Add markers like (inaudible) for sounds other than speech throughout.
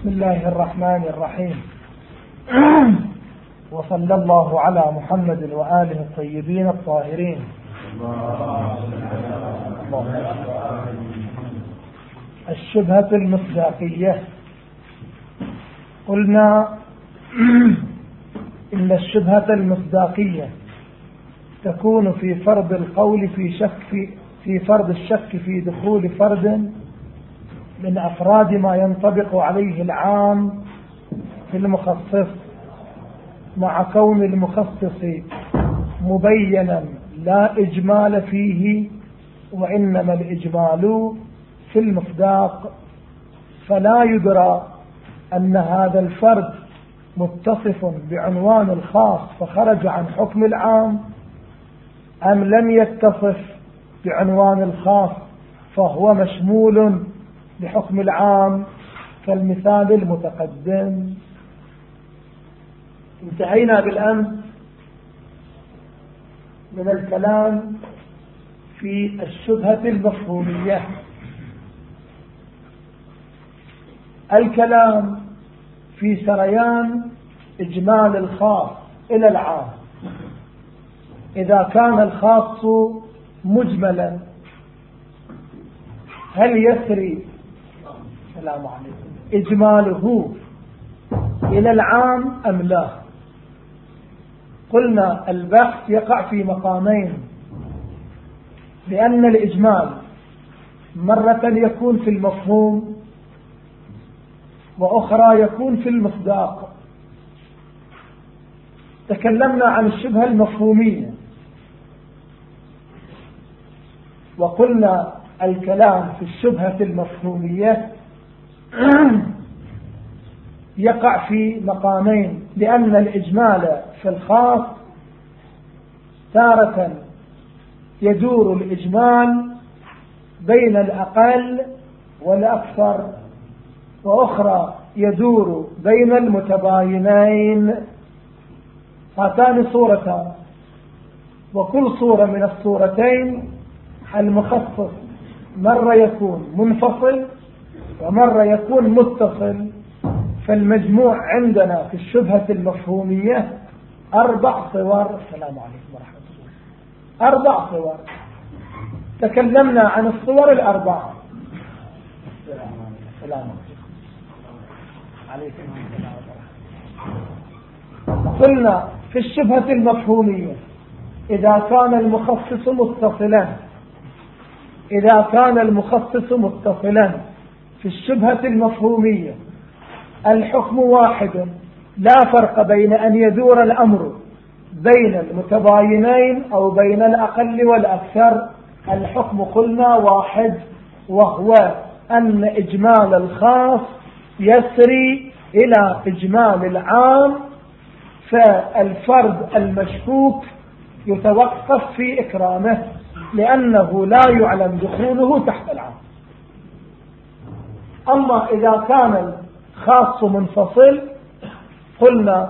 بسم الله الرحمن الرحيم. (clears throat) وصلى الله على محمد وآله الطيبين الطاهرين. الشبهة المصداقية. قلنا (clears throat) إن الشبهة المصداقية تكون في فرض القول في شك في, في فرض الشك في دخول فرد من أفراد ما ينطبق عليه العام في المخصص مع كون المخصص مبينا لا إجمال فيه وإنما الإجمال في المصداق. فلا يدرى أن هذا الفرد متصف بعنوان الخاص فخرج عن حكم العام أم لم يتصف بعنوان الخاص فهو مشمول بحكم العام كالمثال المتقدم. انتهينا بالأمس من الكلام في الشبهة المفهومية. الكلام في سريان إجمال الخاص إلى العام. إذا كان الخاص مجملا هل يسري السلام عليكم. إجماله إلى العام أم لا؟ قلنا البحث يقع في مقامين. لأن الإجمال مرة يكون في المفهوم وأخرى يكون في المصداق. تكلمنا عن الشبهة المفهومية. وقلنا الكلام في الشبهة المفهومية (coughs) يقع في مقامين لأن الإجمال في الخاص تارة يدور الإجمال بين الأقل والأكثر وأخرى يدور بين المتباينين. هاتان صورتان. وكل صورة من الصورتين المخصص مرة يكون منفصل ومرة يكون متصل فالمجموع عندنا في الشبهة المفهومية أربع صور. السلام عليكم ورحمة الله. أربع صور. تكلمنا عن الصور الأربعة. السلام عليكم. قلنا في الشبهة المفهومية إذا كان المخصص متصلا إذا كان المخصص متصلا في الشبهة المفهومية. الحكم واحد لا فرق بين أن يدور الأمر بين المتباينين أو بين الأقل والأكثر. الحكم قلنا واحد وهو أن إجمال الخاص يسري إلى إجمال العام فالفرد المشكوك يتوقف في إكرامه لأنه لا يعلم دخوله تحت العام. أما إذا كان الخاص منفصل قلنا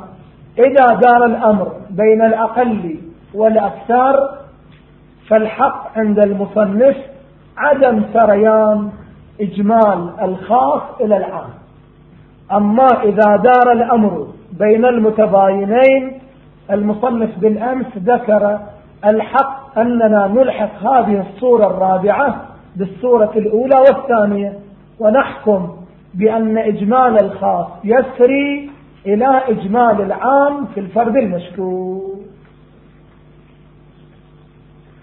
إذا دار الأمر بين الأقل والأكثر فالحق عند المصنف عدم سريان إجمال الخاص إلى العام. أما إذا دار الأمر بين المتباينين المصنف بالأمس ذكر الحق أننا نلحق هذه الصورة الرابعة بالصورة الأولى والثانية. ونحكم بأن إجمال الخاص يسري إلى إجمال العام في الفرد المشكور.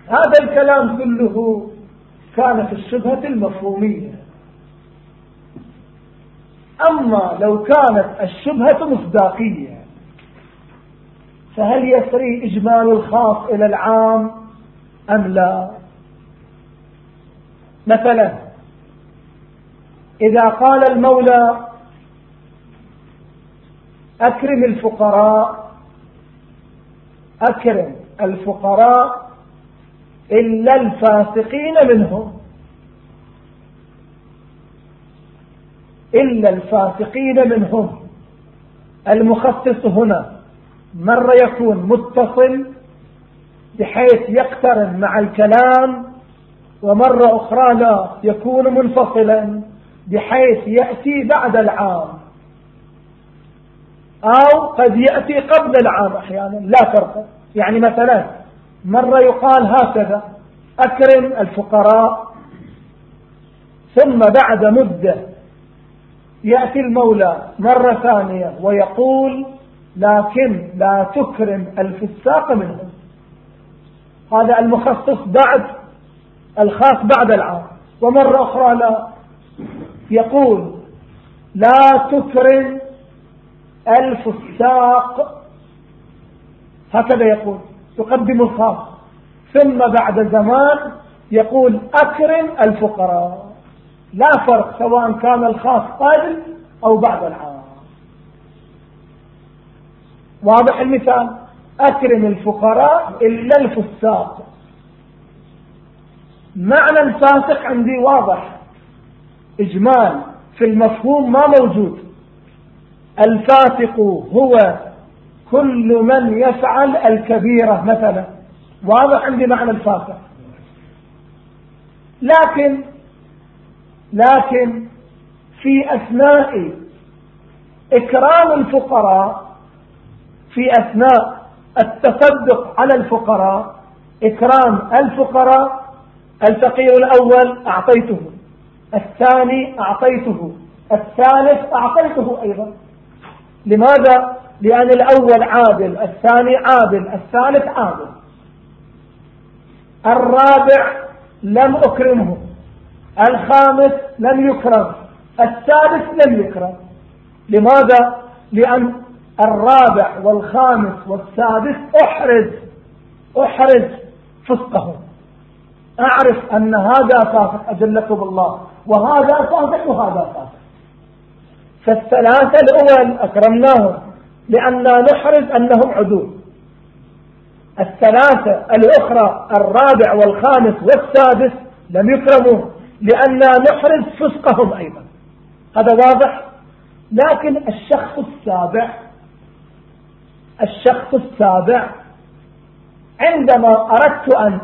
هذا الكلام كله كان في الشبهة المفهومية. أما لو كانت الشبهة مصداقية فهل يسري إجمال الخاص إلى العام أم لا؟ مثلا إذا قال المولى أكرم الفقراء أكرم الفقراء إلا الفاسقين منهم. إلا الفاسقين منهم. المخصص هنا مرة يكون متصل بحيث يقترن مع الكلام ومرة أخرى لا يكون منفصلا. بحيث يأتي بعد العام. أو قد يأتي قبل العام أحيانا لا فرق. يعني مثلا مرة يقال هكذا أكرم الفقراء ثم بعد مدة يأتي المولى مرة ثانية ويقول لكن لا تكرم الفساق منهم. هذا المخصص بعد الخاص بعد العام. ومرة أخرى لا يقول لا تكرم الفساق هكذا يقول يقدم الخاص. ثم بعد زمان يقول أكرم الفقراء. لا فرق سواء كان الخاص قبل أو بعد العام. واضح المثال؟ أكرم الفقراء إلا الفساق معنى الفاسق عندي واضح. إجمال في المفهوم ما موجود. الفاسق هو كل من يفعل الكبيرة مثلا. واضح عندي معنى الفاسق. لكن لكن في أثناء إكرام الفقراء في أثناء التصدق على الفقراء إكرام الفقراء الفقير الأول أعطيته. الثاني أعطيته الثالث أعطيته أيضا. لماذا؟ لأن الأول عادل الثاني عادل الثالث عادل. الرابع لم أكرمه الخامس لم يكرم السادس لم يكرم. لماذا؟ لأن الرابع والخامس والسادس أحرز أحرز فسقهم. أعرف أن هذا فاسق أجلكم الله. وهذا فاسق وهذا فاسق. فالثلاثة الأول أكرمناهم لأننا نحرز أنهم عدول. الثلاثة الأخرى الرابع والخامس والسادس لم يكرموا لأننا نحرز فسقهم أيضا. هذا واضح؟ لكن الشخص السابع الشخص السابع عندما أردت أن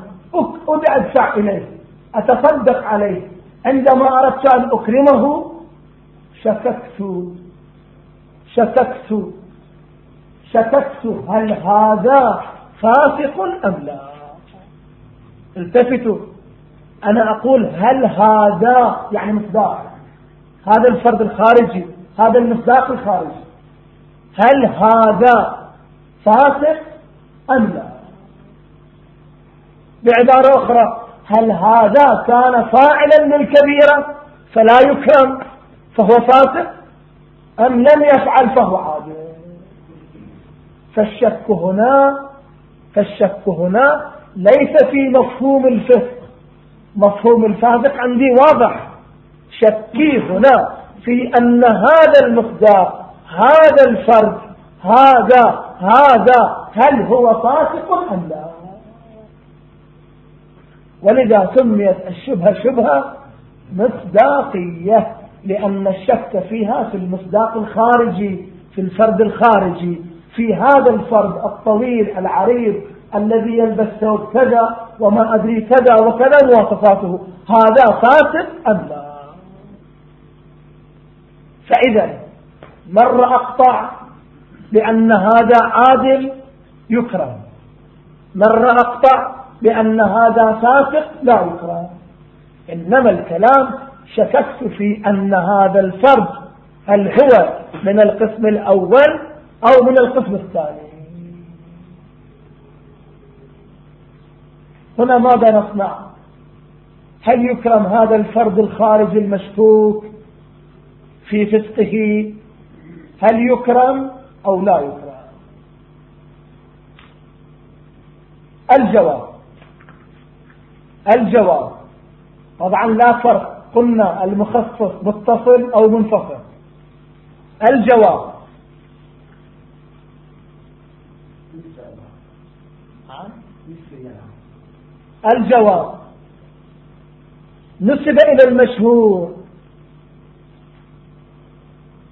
أدفع إليه أتصدق عليه عندما أردت أن أكرمه شككت. شككت. شككت. هل هذا فاسق أم لا؟ التفتوا. أنا أقول هل هذا يعني مصداق. هذا الفرد الخارجي هذا المصداق الخارجي. هل هذا فاسق أم لا؟ بعبارة أخرى هل هذا كان فاعلا للكبيرة فلا يكرم فهو فاسق؟ أم لم يفعل فهو عادل؟ فالشك هنا فالشك هنا ليس في مفهوم الفسق مفهوم الفاسق عندي واضح. شكي هنا في أن هذا المقدار هذا الفرد هذا هذا هل هو فاسق أم لا؟ ولذا سميت الشبهة شبهة مصداقية لأن الشك فيها في المصداق الخارجي في الفرد الخارجي. في هذا الفرد الطويل العريض الذي يلبس ثوب كذا وما أدري كذا وكذا مواصفاته هذا فاسد أم لا؟ فإذا مر أقطع بأن هذا عادل يكرم مر أقطع بأن هذا فاسق لا يكرم إنما الكلام شككت في أن هذا الفرد هل هو من القسم الأول أو من القسم الثاني. هنا ماذا نصنع؟ هل يكرم هذا الفرد الخارج المشكوك في فسقه؟ هل يكرم أو لا يكرم؟ الجواب. الجواب. طبعا لا فرق قلنا المخصص متصل أو منفصل. الجواب. الجواب. نسب إلى المشهور.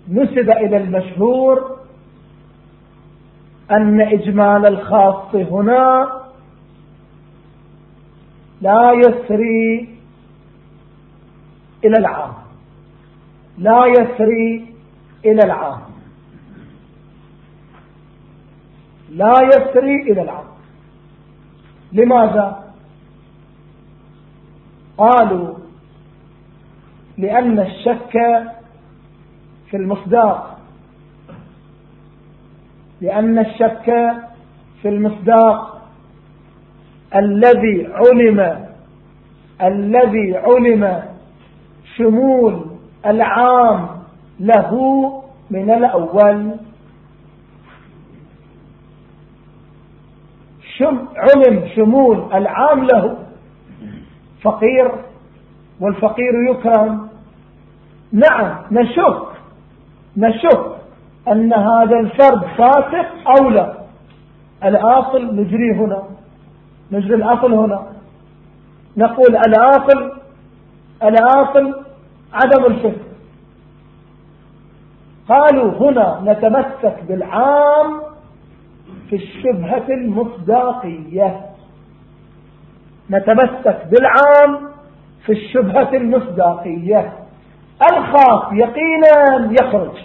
نسب إلى المشهور أن إجمال الخاص هنا لا يسري إلى العام. لا يسري إلى العام. لا يسري إلى العام. لماذا؟ قالوا لأن الشك في المصداق. لأن الشك في المصداق الذي علم الذي علم شمول العام له من الأول. شم علم شمول العام له. فقير والفقير يكرم. نعم نشك نشك أن هذا الفرد فاسق أو لا. الآصل نجري هنا. نجري الأصل هنا. نقول الآصل الآصل عدم الفسق قالوا هنا نتمسك بالعام في الشبهة المصداقية. نتمسك بالعام في الشبهة المصداقية. الخاص يقينا يخرج.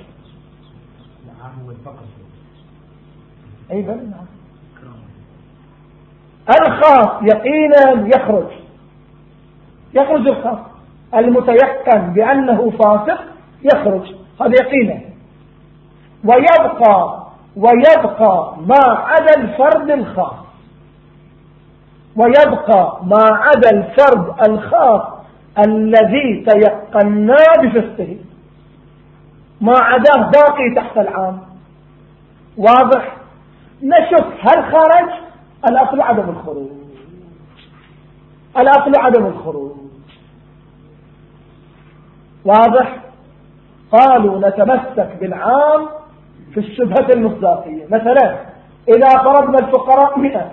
أي بل نعم الخاص يقينا يخرج. يخرج الخاص. المتيقن بأنه فاسق يخرج. هذا يقينا. ويبقى ويبقى ما عدا الفرد الخاص. ويبقى ما عدا الفرد الخاص الذي تيقنا بفسقه. ما عداه باقي تحت العام. واضح؟ نشوف هل خرج؟ الأصل عدم الخروج. الأصل عدم الخروج. واضح؟ قالوا نتمسك بالعام في الشبهة المصداقية. مثلا إذا فرضنا الفقراء مئة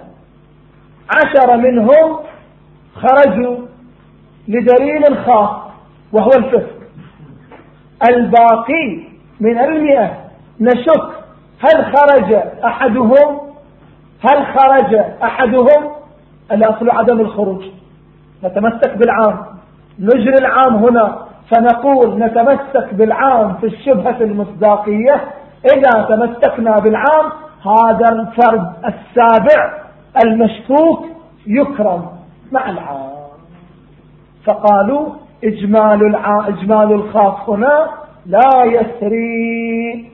عشر منهم خرجوا لدليل خاص وهو الفسق. الباقي من المئة نشك هل خرج أحدهم هل خرج أحدهم؟ الأصل عدم الخروج. نتمسك بالعام. نجري العام هنا. فنقول نتمسك بالعام في الشبهة المصداقية. إذا تمسكنا بالعام هذا الفرد السابع المشكوك يكرم مع العام. فقالوا إجمال, الع... إجمال الخاص هنا لا يسري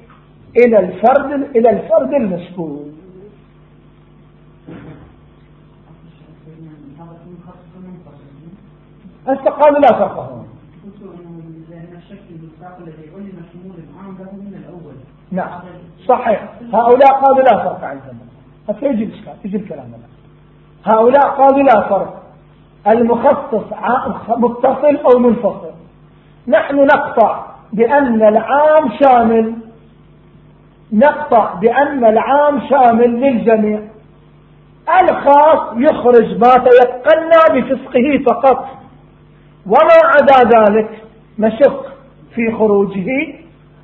إلى الفرد إلى الفرد المشكوك. هسه قالوا لا هنا نعم. صحيح. هؤلاء قالوا لا فرق عندهم حتى يجي الإشكال يجي الكلام الآن هؤلاء قالوا لا فرق المخصص متصل أو منفصل. نحن نقطع بأن العام شامل. نقطع بأن العام شامل للجميع. الخاص يخرج ما تيقنا بفسقه فقط. وما عدا ذلك نشك في خروجه.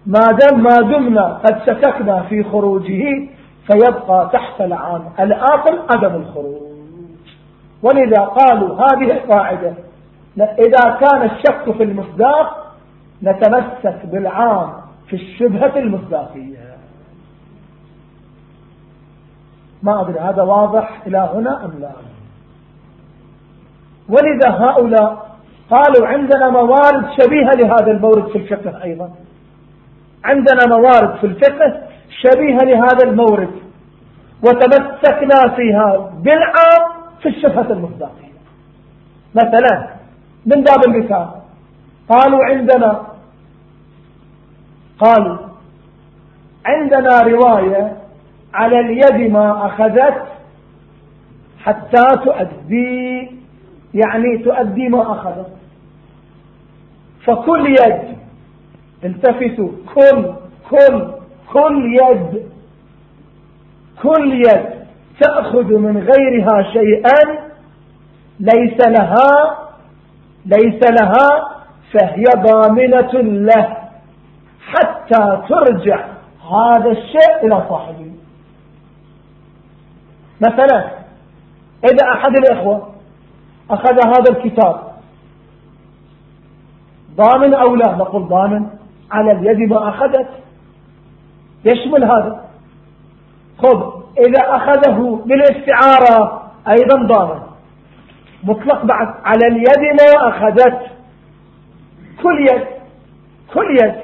ما دام ما دمنا قد شككنا في خروجه فيبقى تحت العام. الآخر عدم الخروج. ولذا قالوا هذه القاعدة إذا كان الشك في المصداق نتمسك بالعام في الشبهة المصداقية. ما أدري هذا واضح إلى هنا أم لا. ولذا هؤلاء قالوا عندنا موارد شبيهة لهذا المورد في الفقه أيضا. عندنا موارد في الفقه شبيهة لهذا المورد. وتمسكنا فيها بالعام في الشبهة المصداقية. مثلا من باب المثال قالوا عندنا قالوا عندنا رواية على اليد ما أخذت حتى تؤدي يعني تؤدي ما أخذت فكل يد التفتوا كل كل كل يد. كل يد تأخذ من غيرها شيئا ليس لها ليس لها فهي ضامنة له حتى ترجع هذا الشيء إلى صاحبه. مثلا إذا أحد الإخوة أخذ هذا الكتاب. ضامن أو لا؟ نقول ضامن. على اليد ما أخذت. يشمل هذا. خذ إذا أخذه بالاستعارة أيضا ضامن. مطلق بعد. على اليد ما أخذت. كل يد. كل يد.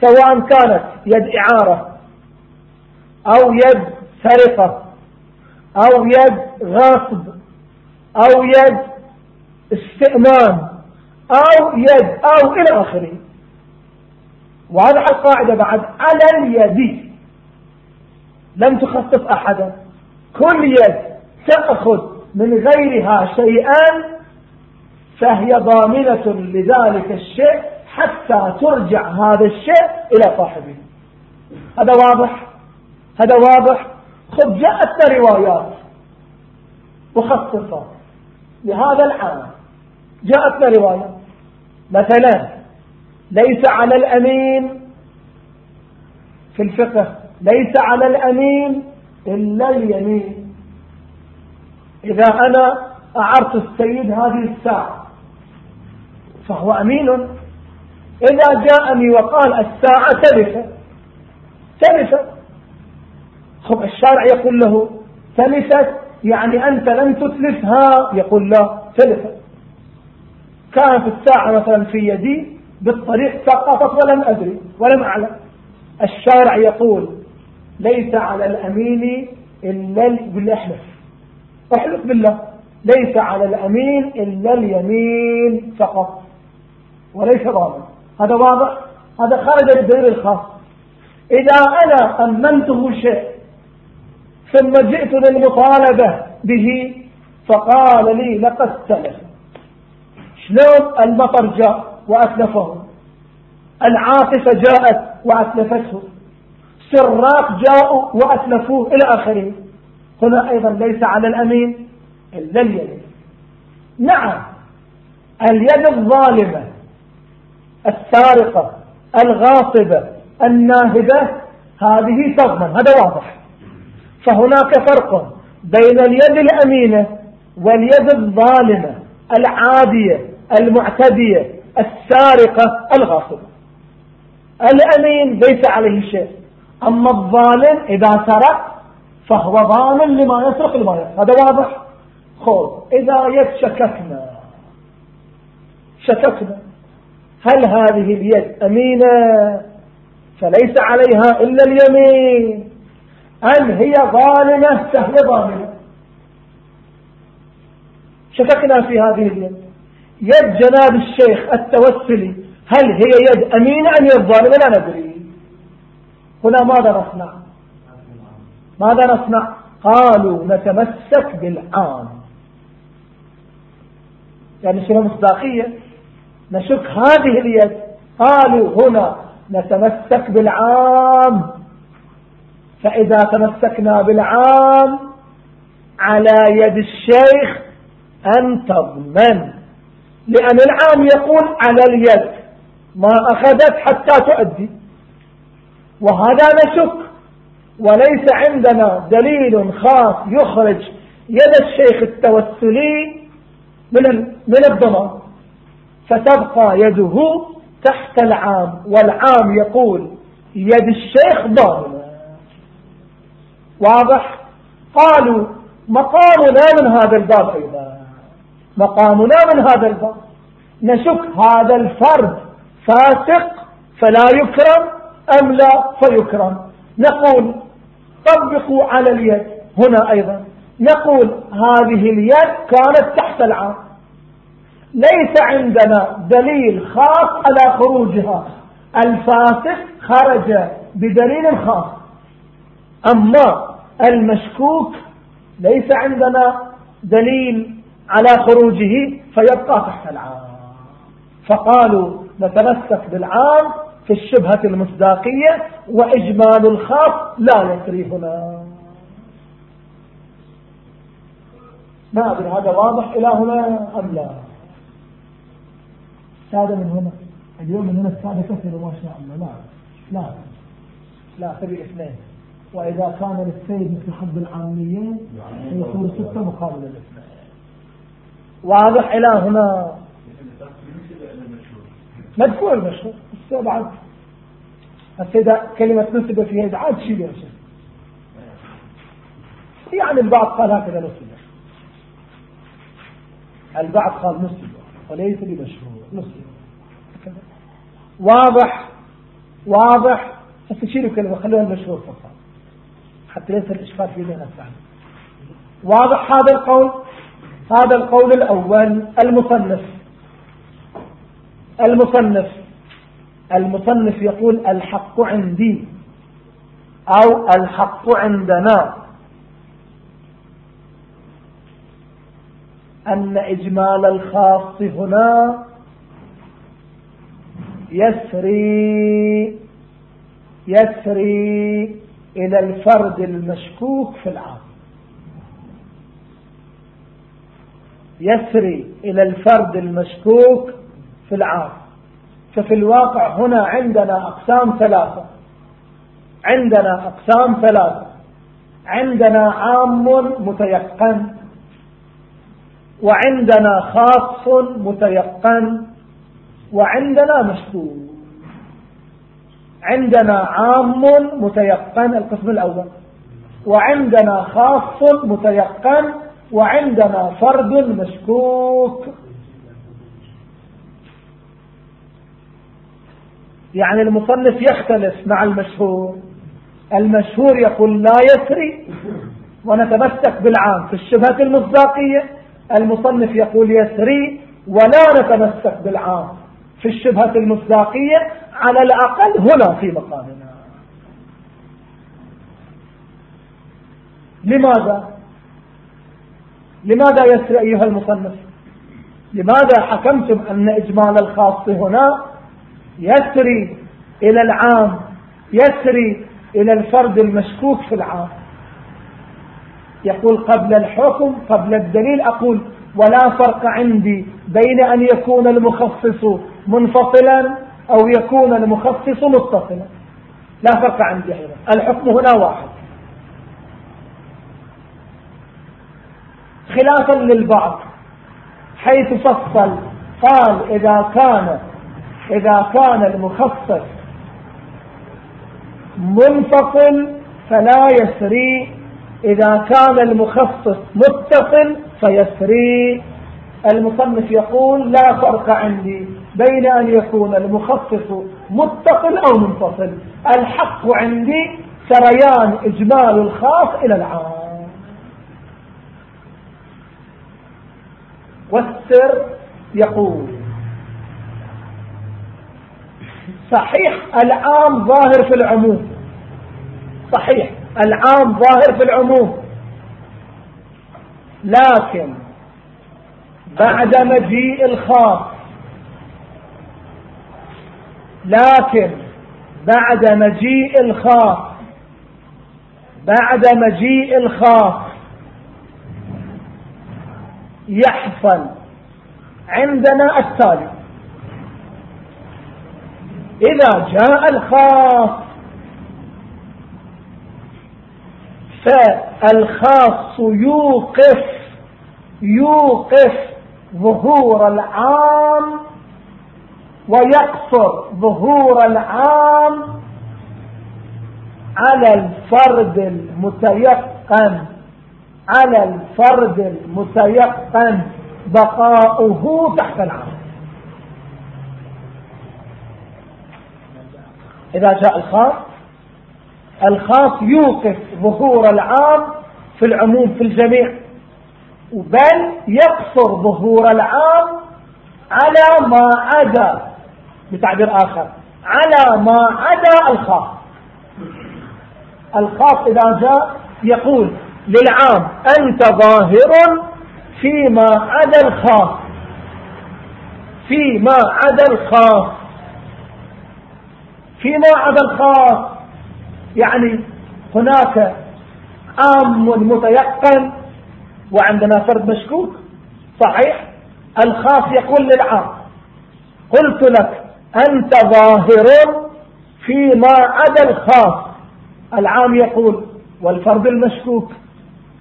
سواء كانت يد إعارة أو يد سرقة أو يد غاصب أو يد استئمان أو يد أو إلى آخره. وهذا القاعدة بعد على اليد. لم تخصص أحدا. كل يد تأخذ من غيرها شيئا فهي ضامنة لذلك الشيء حتى ترجع هذا الشيء إلى صاحبه. هذا واضح؟ هذا واضح؟ خذ جاءتنا روايات مخصصة لهذا العام جاءتنا روايات مثلا ليس على الأمين في الفقه ليس على الأمين إلا اليمين. إذا أنا أعرت السيد هذه الساعة فهو أمين. إذا جاءني وقال الساعة تلفت تلفت خب الشارع يقول له تلفت يعني أنت لم تتلفها؟ يقول لا تلفت كانت الساعة مثلا في يدي بالطريق سقطت ولم أدري ولم أعلم. الشارع يقول ليس على الأمين إلا بالله احلف. احلف بالله. ليس على الأمين إلا اليمين فقط. وليس ضامن هذا واضح؟ هذا خارج الدليل الخاص. إذا أنا أمنته شيء ثم جئت للمطالبة به فقال لي لقد تلف شلون المطر جاء وأتلفه. العاصفة جاءت وأتلفته سراق جاءوا وأتلفوه إلى آخره. هنا أيضا ليس على الأمين إلا اليد نعم اليد الظالمة السارقة الغاصبة الناهبة هذه تضمن هذا واضح. فهناك فرق بين اليد الأمينة واليد الظالمة العادية. المعتدية السارقة الغاصبة. الأمين ليس عليه شيء. أما الظالم إذا سرق فهو ضامن لما يسرق لما يسرق. هذا واضح؟ خذ إذا يتشككنا شككنا. هل هذه اليد أمينة؟ فليس عليها إلا اليمين. أم هي ظالمة؟ فهي ظالمة. شككنا في هذه اليد. يد جناب الشيخ التوسلي هل هي يد أمينة أم يد ظالمة؟ لا ندري. هنا ماذا نصنع؟ ماذا نصنع؟ قالوا نتمسك بالعام. يعني شنو مصداقية؟ نشك هذه اليد. قالوا هنا نتمسك بالعام. فإذا تمسكنا بالعام على يد الشيخ أن تضمن. لأن العام يقول على اليد. ما أخذت حتى تؤدي. وهذا نشك وليس عندنا دليل خاص يخرج يد الشيخ التوسلي من من الضمان. فتبقى يده تحت العام. والعام يقول يد الشيخ ضامنة واضح؟ قالوا مقامنا من هذا الباب أيضا. مقامنا من هذا الباب نشك هذا الفرد فاسق فلا يكرم أم لا فيكرم. نقول طبقوا على اليد هنا أيضا. نقول هذه اليد كانت تحت العام ليس عندنا دليل خاص على خروجها. الفاسق خرج بدليل خاص. أما المشكوك ليس عندنا دليل على خروجه فيبقى تحت العام. فقالوا نتمسك بالعام في الشبهة المصداقية وإجمال الخاص لا يسري هنا ما أدري هذا واضح إلى هنا أم لا. السادة من هنا. اليوم من هنا السادة كثروا ما شاء الله. لا لا لا تبي اثنين وإذا كان للسيد مثل حب العاميين فيكون ستة مقابل الاثنين. واضح إلى هنا مدفوع المشهور. بس بعد السيدة كلمة نسبة فيها عاد شيء يا شيخ. يعني البعض قال هكذا نسبة البعض قال نسبة وليس بمشهور. نسبة واضح. واضح. بس تشيلوا كلمة. خلوها المشهور فقط. حتى ليس الإشكال في ذهن الثاني واضح هذا القول؟ هذا القول الأول المصنف. المصنف. المصنف يقول الحق عندي أو الحق عندنا. أن إجمال الخاص هنا يسري يسري إلى الفرد المشكوك في العام. يسري إلى الفرد المشكوك في العام. ففي الواقع هنا عندنا أقسام ثلاثة. عندنا أقسام ثلاثة. عندنا عام متيقن. وعندنا خاص متيقن. وعندنا مشكوك. عندنا عام متيقن القسم الأول. وعندنا خاص متيقن وعندنا فرد مشكوك. يعني المصنف يختلف مع المشهور. المشهور يقول لا يسري ونتمسك بالعام في الشبهة المصداقية. المصنف يقول يسري ولا نتمسك بالعام في الشبهة المصداقية. على الأقل هنا في مقامنا. لماذا؟ لماذا يسري أيها المصنف؟ لماذا حكمتم أن إجمال الخاص هنا يسري إلى العام يسري إلى الفرد المشكوك في العام؟ يقول قبل الحكم قبل الدليل أقول ولا فرق عندي بين أن يكون المخصص منفصلا أو يكون المخصص متصلا. لا فرق عندي أيضا. الحكم هنا واحد. خلافا للبعض حيث فصل قال إذا كان إذا كان المخصص منفصل فلا يسري إذا كان المخصص متصل فيسري. المصنف يقول لا فرق عندي بين أن يكون المخصص متصل أو منفصل الحق عندي سريان إجمال الخاص إلى العام. والسر يقول. صحيح العام ظاهر في العموم. صحيح العام ظاهر في العموم. لكن بعد مجيء الخاص لكن بعد مجيء الخاص بعد مجيء الخاص يحصل عندنا التالي إذا جاء الخاص فالخاص يوقف يوقف ظهور العام ويقصر ظهور العام على الفرد المتيقن على الفرد المتيقن بقاؤه تحت العام إذا جاء الخاص الخاص يوقف ظهور العام في العموم في الجميع بل يقصر ظهور العام على ما عدا بتعبير آخر على ما عدا الخاص. الخاص إذا جاء يقول للعام. أنت ظاهر فيما عدا الخاص. فيما عدا الخاص. فيما عدا الخاص. يعني هناك عام متيقن وعندنا فرد مشكوك. صحيح. الخاص يقول للعام. قلت لك أنت ظاهر فيما عدا الخاص. العام يقول والفرد المشكوك.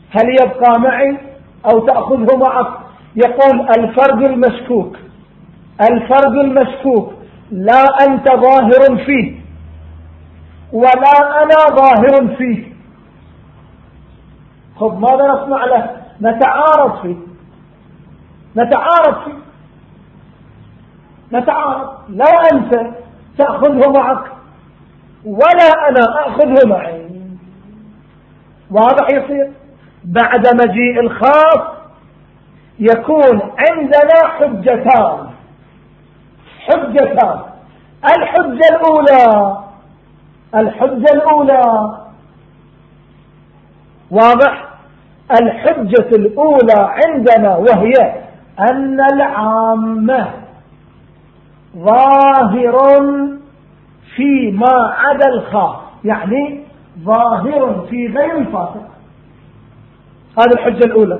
هل يبقى معي أو تأخذه معك؟ يقول الفرد المشكوك. الفرد المشكوك. لا أنت ظاهر فيه. ولا أنا ظاهر فيه. خذ ماذا نصنع له؟ نتعارض فيه. نتعارض فيه. نتعارض. لا أنت تأخذه معك. ولا أنا أخذه معي. واضح يصير بعد مجيء الخاص يكون عندنا حجتان. حجتان. الحجة الأولى الحجة الأولى. واضح؟ الحجة الأولى عندنا وهي أن العامة ظاهر فيما عدا الخاص يعني ظاهر في غير الفاسق هذه الحجة الأولى.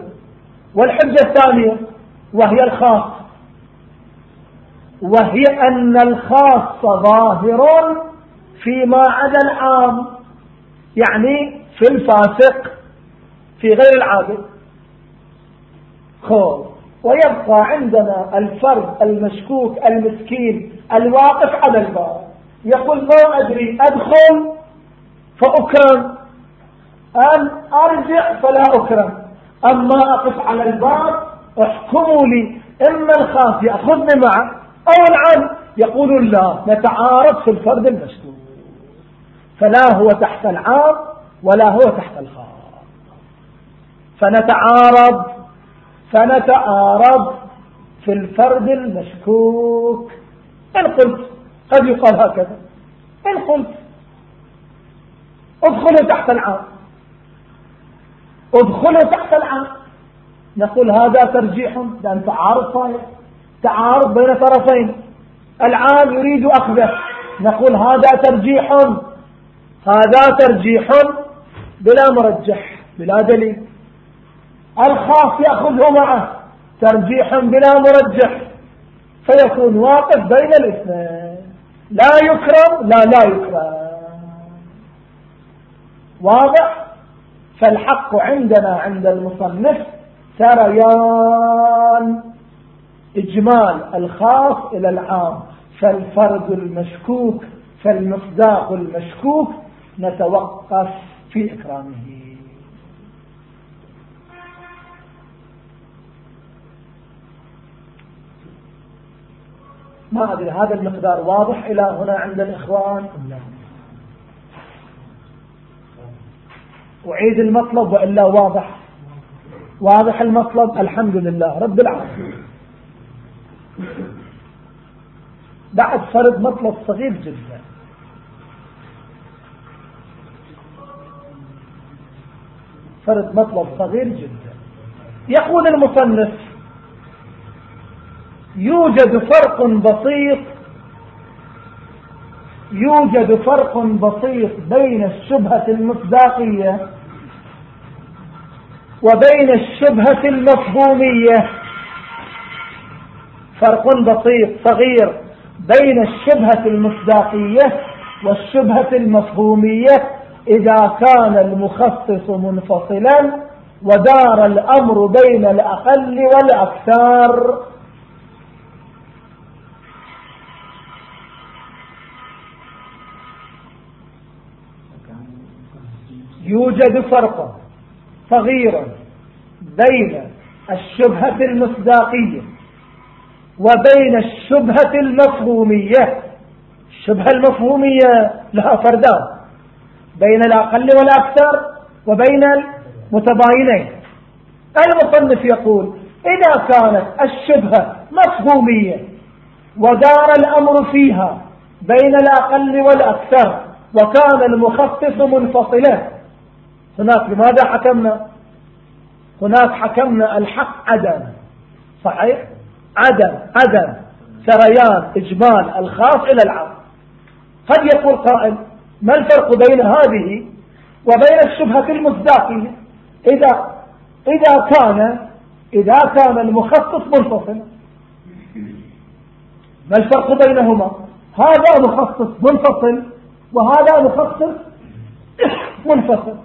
والحجة الثانية وهي الخاص. وهي أن الخاص ظاهر فيما عدا العام. يعني في الفاسق في غير العابد خور ويبقى عندنا الفرد المشكوك المسكين الواقف على الباب. يقول ما أدري أدخل فأكرم. أم أرجع فلا أكرم. أما أقف على الباب احكموا لي. إما الخاص يأخذني معه. أو العام يقول لا نتعارض في الفرد المشكوك فلا هو تحت العام ولا هو تحت الخاص. فنتعارض فنتعارض في الفرد المشكوك. إن قلت قد يقال هكذا. إن قلت ادخلوا تحت العام. ادخلوا تحت العام نقول هذا ترجيح لأن تعارض صحيح. تعارض بين طرفين. العام يريد أخذه. نقول هذا ترجيح. هذا ترجيح بلا مرجح بلا دليل. الخاص يأخذه معه. ترجيحا بلا مرجح. فيكون واقف بين الاثنين. لا يكرم لا لا يكرم. واضح؟ فالحق عندنا عند المصنف سريان إجمال الخاص إلى العام. فالفرد المشكوك فالمصداق المشكوك نتوقف في إكرامه. ما أدري هذا المقدار واضح إلى هنا عند الإخوان؟ أعيد المطلب وإلا واضح. واضح المطلب؟ الحمد لله رب العالمين. بعد فرض مطلب صغير جدا. فرض مطلب صغير جدا. يقول المصنف يوجد فرق بسيط يوجد فرق بسيط بين الشبهة المصداقية وبين الشبهة المفهومية. فرق بسيط صغير. بين الشبهة المصداقية والشبهة المفهومية إذا كان المخصص منفصلا ودار الأمر بين الأقل والأكثر. يوجد فرق صغير بين الشبهة المصداقية وبين الشبهة المفهومية. الشبهة المفهومية لها فردان. بين الأقل والأكثر وبين المتباينين. المصنف يقول إذا كانت الشبهة مفهومية ودار الأمر فيها بين الأقل والأكثر وكان المخصص منفصلا هناك لماذا حكمنا؟ هناك حكمنا الحق عدم. صحيح؟ عدم عدم. سريان إجمال الخاص إلى العام. قد يقول قائل ما الفرق بين هذه وبين الشبهة المصداقية؟ إذا إذا كان إذا كان المخصص منفصل ما الفرق بينهما؟ هذا مخصص منفصل وهذا مخصص منفصل.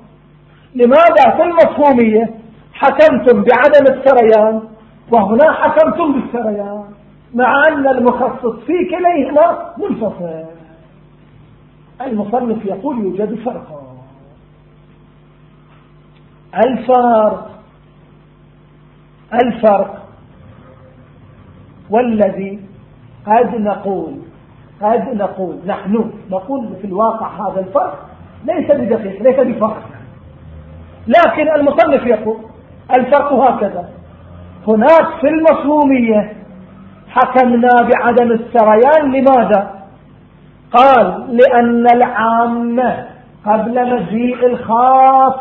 لماذا في المفهومية حكمتم بعدم السريان وهنا حكمتم بالسريان مع أن المخصص في كليهما منفصل. المصنف يقول يوجد فرق الفرق الفرق والذي قد نقول قد نقول نحن نقول في الواقع هذا الفرق ليس بدقيق ليس بفرق. لكن المصنف يقول الفرق هكذا. هناك في المفهومية حكمنا بعدم السريان لماذا؟ قال لأن العام قبل مجيء الخاص.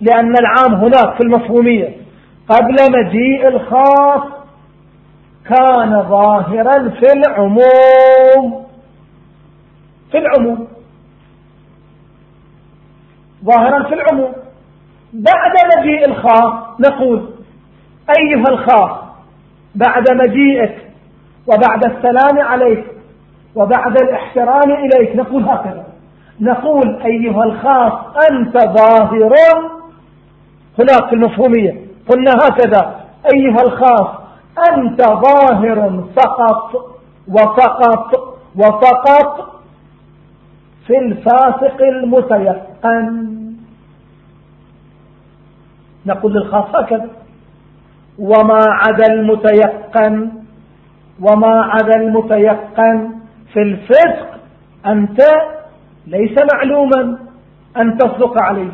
لأن العام هناك في المفهومية. قبل مجيء الخاص كان ظاهرا في العموم. في العموم. ظاهرا في العموم. بعد مجيء الخاص نقول أيها الخاص بعد مجيئك وبعد السلام عليك وبعد الاحترام إليك نقول هكذا. نقول أيها الخاص أنت ظاهر. هناك المفهومية. قلنا هكذا أيها الخاص أنت ظاهر فقط وفقط وفقط في الفاسق المتيقن. نقول للخاص هكذا. وما عدا المتيقن وما عدا المتيقن في الفسق أنت ليس معلوما أن تصدق عليه.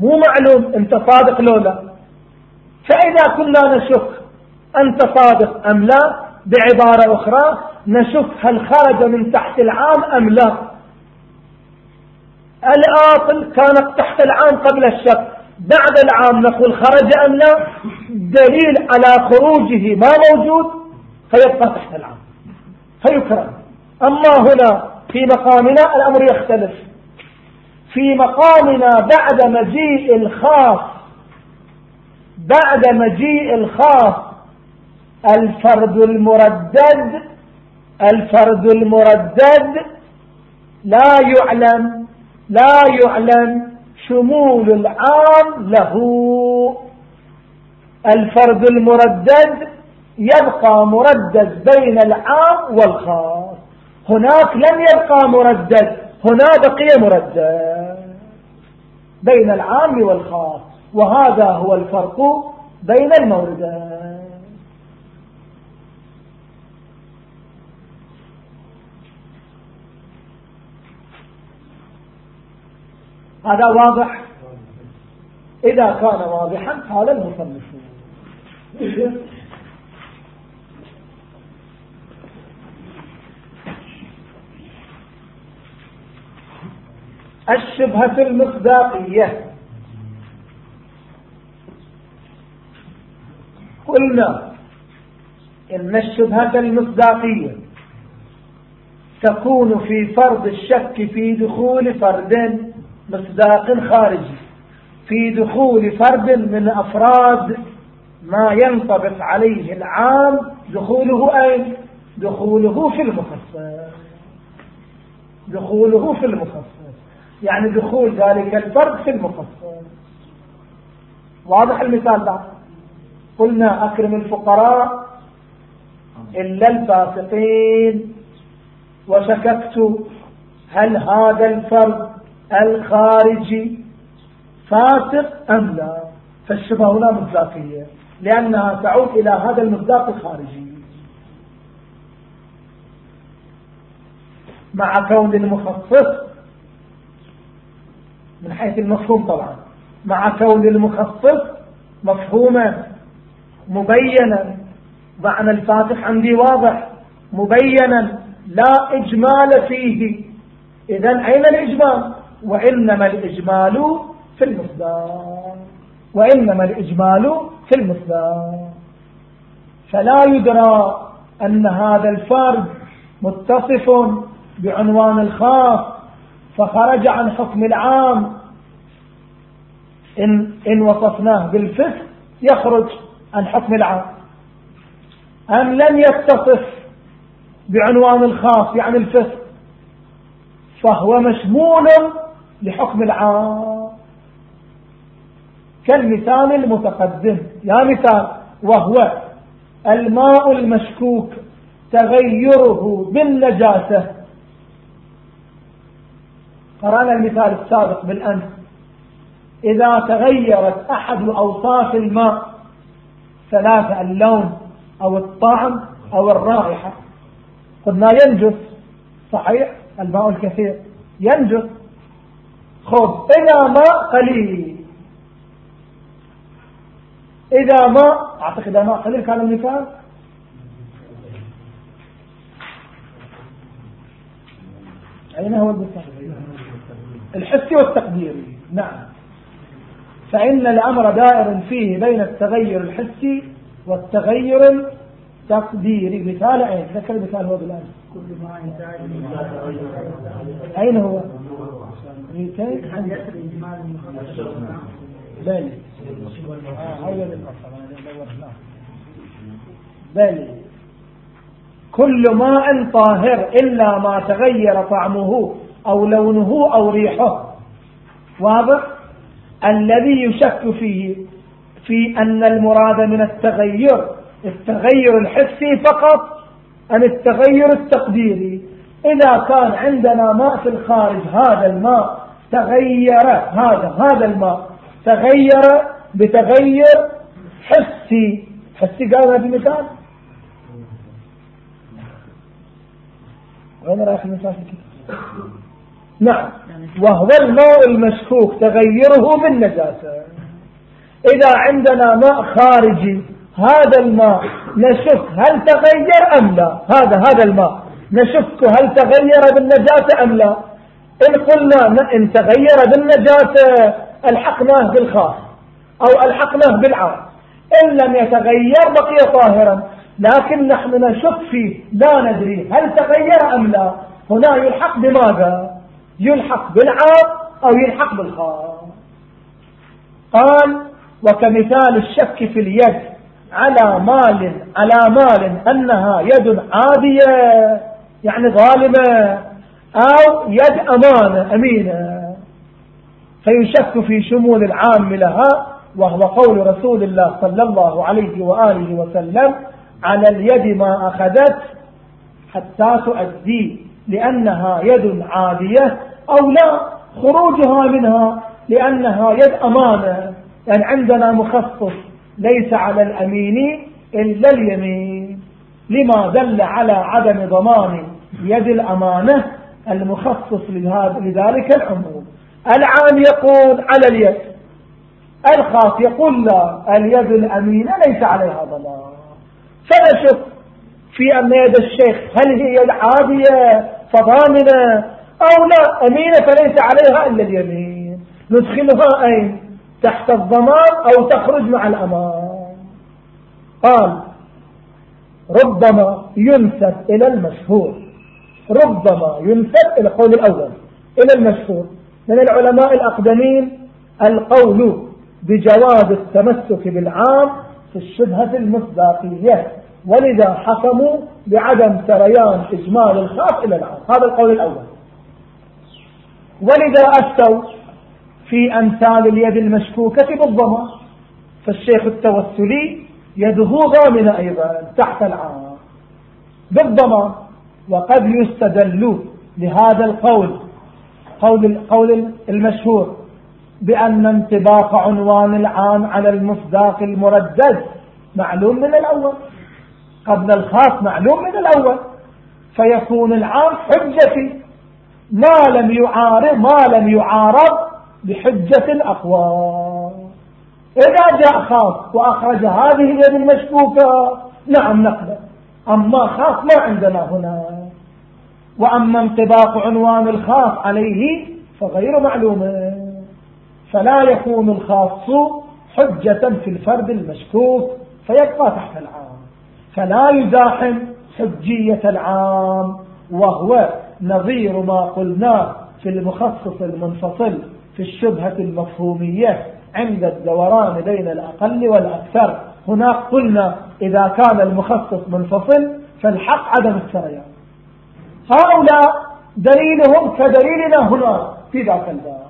مو معلوم أنت صادق لولا فإذا كنا نشك أنت صادق أم لا بعبارة أخرى نشك هل خرج من تحت العام أم لا. الآصل كانت تحت العام قبل الشك. بعد العام نقول خرج أم لا؟ دليل على خروجه ما موجود فيبقى تحت العام. فيكرم. أما هنا في مقامنا الأمر يختلف. في مقامنا بعد مجيء الخاص بعد مجيء الخاص الفرد المردد الفرد المردد لا يعلم لا يعلم شمول العام له. الفرد المردد يبقى مردد بين العام والخاص. هناك لم يبقى مردد هنا بقي مردد بين العام والخاص وهذا هو الفرق بين الموردين هذا واضح؟ إذا كان واضحا قال المصنف الشبهة المصداقية. قلنا إن الشبهة المصداقية تكون في فرض الشك في دخول فرد مصداق خارجي في دخول فرد من أفراد ما ينطبق عليه العام دخوله أين؟ دخوله في المخصص. دخوله في المخصص. يعني دخول ذلك الفرد في المخصص. واضح المثال ده؟ قلنا أكرم الفقراء إلا الفاسقين. وشككت هل هذا الفرد الخارجي فاسق أم لا؟ فالشبه هنا مصداقية لأنها تعود إلى هذا المصداق الخارجي. مع كون المخصص من حيث المفهوم طبعا مع كون المخصص مفهوما مبينا معنى الفاتح عندي واضح مبينا لا إجمال فيه. إذا أين الإجمال؟ وإنما الإجمال في المصدار وإنما الإجمال في المصدار فلا يدرى أن هذا الفرد متصف بعنوان الخاص فخرج عن حكم العام. إن, إن وصفناه بالفسق يخرج عن حكم العام. أم لم يتصف بعنوان الخاص يعني الفسق فهو مشمول لحكم العام. كالمثال المتقدم. يا مثال وهو الماء المشكوك تغيره بالنجاسة. قرأنا المثال السابق بالأمس. إذا تغيرت أحد أوصاف الماء ثلاثة اللون أو الطعم أو الرائحة. قلنا ينجس. صحيح؟ الماء الكثير. ينجس. خذ إذا ماء قليل إذا ماء أعتقد إذا ماء قليل كان المثال أين هو المثال الحسي والتقديري نعم. فإن الأمر دائر فيه بين التغير الحسي والتغير التقديري مثال أين ذكر المثال هو بالآن. أين هو. بل. بل. كل ماء طاهر إلا ما تغير طعمه أو لونه أو ريحه. واضح؟ الذي يشك فيه في أن المراد من التغير التغير الحسي فقط أم التغير التقديري. إذا كان عندنا ماء في الخارج هذا الماء تغير هذا هذا الماء. تغير بتغير حسي. حسي قالنا بمثال وين رايح المثال؟ نعم. وهو الماء المشكوك تغيره بالنجاسة إذا عندنا ماء خارجي هذا الماء نشك هل تغير أم لا؟ هذا هذا الماء. نشك هل تغير بالنجاسة أم لا؟ إن قلنا إن تغير بالنجاسة الحقناه بالخاص أو الحقناه بالعام إن لم يتغير بقي طاهرا. لكن نحن نشك فيه لا ندري هل تغير أم لا. هنا يلحق بماذا؟ يلحق بالعام أو يلحق بالخاص. قال وكمثال الشك في اليد على مال على مال أنها يد عادية يعني ظالمة. أو يد أمانة أمينة. فيشك في شمول العام لها وهو قول رسول الله صلى الله عليه وآله وسلم على اليد ما أخذت حتى تؤدي لأنها يد عادية أو لا خروجها منها لأنها يد أمانة. يعني عندنا مخصص ليس على الأمين إلا اليمين. لما دل على عدم ضمان يد الأمانة المخصص لذلك العموم العام يقول على اليد. الخاص يقول لا اليد الأمينة ليس عليها ضمان فنشوف في أن يد الشيخ هل هي يد عادية فضامنة أو لا أمينة فليس عليها إلا اليمين. ندخلها أين؟ تحت الضمان أو تخرج مع الأمان قال ربما ينسب إلى المشهور. ربما ينسب إلى القول الأول إلى المشهور من العلماء الأقدمين القول بجواز التمسك بالعام في الشبهة المصداقية ولذا حكموا بعدم سريان إجمال الخاص إلى العام. هذا القول الأول. ولذا أفتوا في أمثال اليد المشكوكة بالضمان فالشيخ التوسلي يده ضامنة أيضا تحت العام بالضمان. وقد يستدل لهذا القول قول قول المشهور بأن انطباق عنوان العام على المصداق المردد معلوم من الأول قبل الخاص معلوم من الأول فيكون العام حجة ما لم يعارض ما لم يعارض بحجة الأقوى. إذا جاء خاص وأخرج هذه اليد المشكوكة نعم نقبل أما خاص ما عندنا هنا. وأما انطباق عنوان الخاص عليه فغير معلوم. فلا يكون الخاص حجة في الفرد المشكوك فيبقى تحت العام. فلا يزاحم حجية العام وهو نظير ما قلناه في المخصص المنفصل في الشبهة المفهومية عند الدوران بين الأقل والأكثر. هناك قلنا إذا كان المخصص منفصل فالحق عدم السريان هؤلاء دليلهم كدليلنا هنا في ذاك الباب.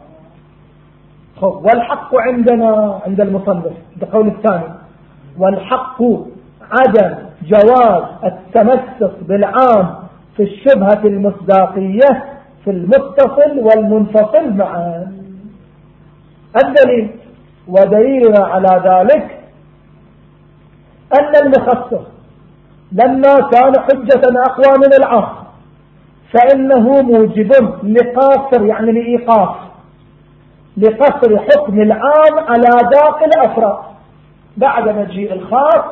والحق عندنا عند المصنف بقول الثاني. والحق عدم جواز التمسك بالعام في الشبهة المصداقية في المتصل والمنفصل معا. الدليل ودليلنا على ذلك أن المخصص لما كان حجة أقوى من العام فإنه موجب لقاصر يعني لإيقاف لقصر حكم العام على باقي الأفراد. بعد مجيء الخاص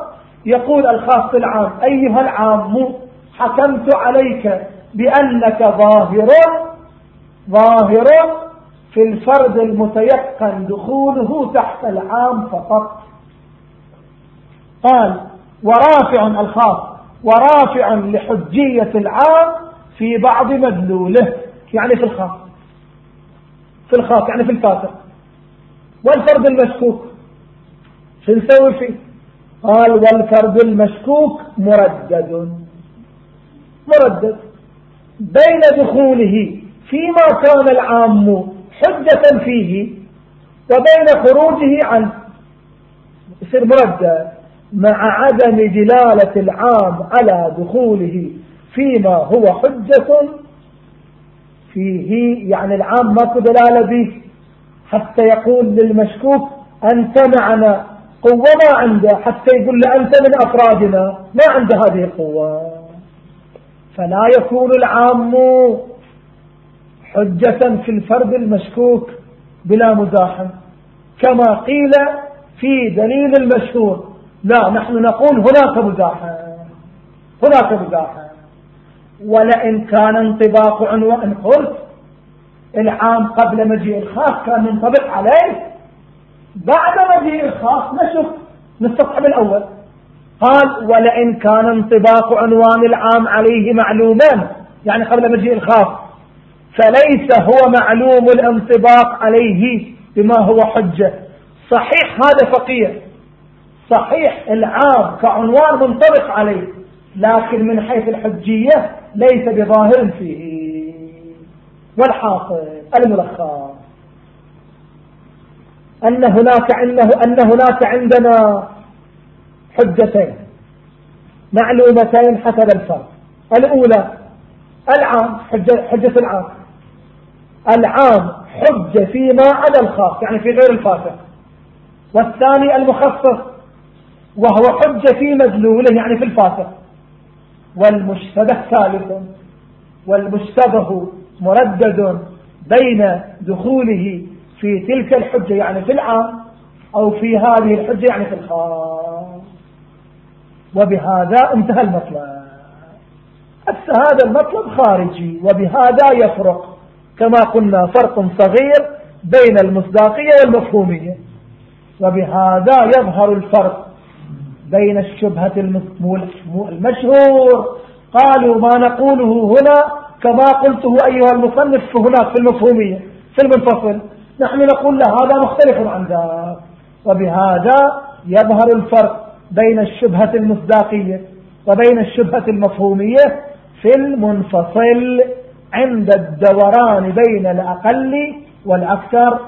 يقول الخاص العام أيها العام حكمت عليك بأنك ظاهر ظاهر في الفرد المتيقن دخوله تحت العام فقط. قال ورافع الخاص ورافع لحجية العام في بعض مدلوله يعني في الخاص. في الخاص يعني في الفاسق والفرد المشكوك. شو نسوي فيه؟ قال والفرد المشكوك مردد. مردد. بين دخوله فيما كان العام حجة فيه وبين خروجه عنه. يصير مردد مع عدم دلالة العام على دخوله. فيما هو حجة فيه يعني العام ما دلالة به حتى يقول للمشكوك أنت معنا قوة ما عنده حتى يقول له أنت من أفرادنا ما عنده هذه القوة. فلا يكون العام حجة في الفرد المشكوك بلا مزاحم. كما قيل في دليل المشهور لا نحن نقول هناك مزاحم هناك مزاحم. ولئن كان انطباق عنوان قلت. العام قبل مجيء الخاص كان منطبق عليه. بعد مجيء الخاص نشوف نستصحب الأول قال ولئن كان انطباق عنوان العام عليه معلوما. يعني قبل مجيء الخاص. فليس هو معلوم الانطباق عليه بما هو حجة. صحيح هذا فقير صحيح العام كعنوان منطبق عليه. لكن من حيث الحجية ليس بظاهر فيه. والحاصل الملخص. أن هناك عنده أن هناك عندنا حجتين معلومتين حسب الفرق. الأولى العام حجة, حجة العام. العام حجة فيما عدا الخاص يعني في غير الفاتح. والثاني المخصص وهو حجة في مدلوله يعني في الفاتح. والمشتبه ثالث والمشتبه مردد بين دخوله في تلك الحجة يعني في العام أو في هذه الحجة يعني في الخاص. وبهذا انتهى المطلب. هذا المطلب خارجي وبهذا يفرق كما قلنا فرق صغير بين المصداقية والمفهومية. وبهذا يظهر الفرق بين الشبهة المشهور. قالوا ما نقوله هنا كما قلته أيها المصنف هناك في المفهومية في المنفصل. نحن نقول له هذا مختلف عن ذلك وبهذا يظهر الفرق بين الشبهة المصداقية وبين الشبهة المفهومية في المنفصل عند الدوران بين الأقل والأكثر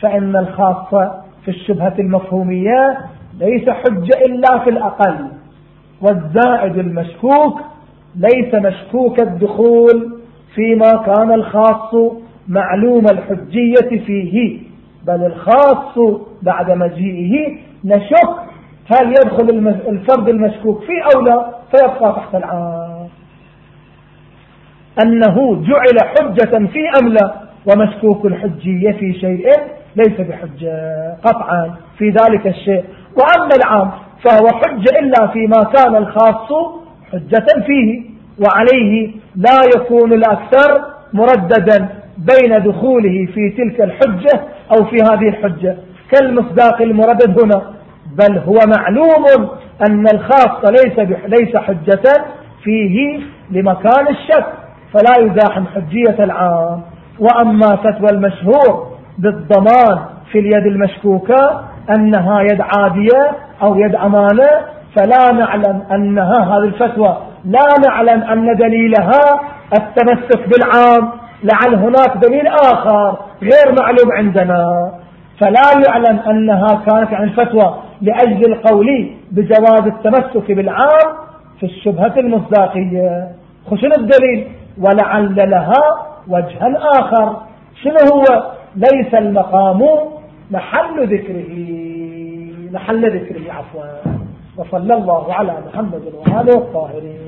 فإن الخاصة في الشبهة المفهومية ليس حجة إلا في الأقل. والزائد المشكوك ليس مشكوك الدخول فيما كان الخاص معلوم الحجية فيه بل الخاص بعد مجيئه نشك هل يدخل الفرد المشكوك فيه أو لا فيبقى تحت العام أنه جعل حجة في أم لا؟ ومشكوك الحجية في شيء ليس بحجة قطعا. في ذلك الشيء وأما العام فهو حجة إلا فيما كان الخاص حجة فيه وعليه لا يكون الأكثر مرددا بين دخوله في تلك الحجة أو في هذه الحجة كالمصداق المردد هنا بل هو معلوم أن الخاص ليس ليس حجة فيه لمكان الشك فلا يزاحم حجية العام. وأما فتوى المشهور بالضمان في اليد المشكوكة أنها يد عادية أو يد أمانة فلا نعلم أنها هذه الفتوى. لا نعلم أن دليلها التمسك بالعام لعل هناك دليل آخر غير معلوم عندنا. فلا يعلم أنها كانت عن الفتوى لأجل القول بجواز التمسك بالعام في الشبهة المصداقية. خشن الدليل ولعل لها وجها آخر شنو هو؟ ليس المقام محل ذكره محل ذكره عفوا. وصلى الله على محمد وآله الطاهرين.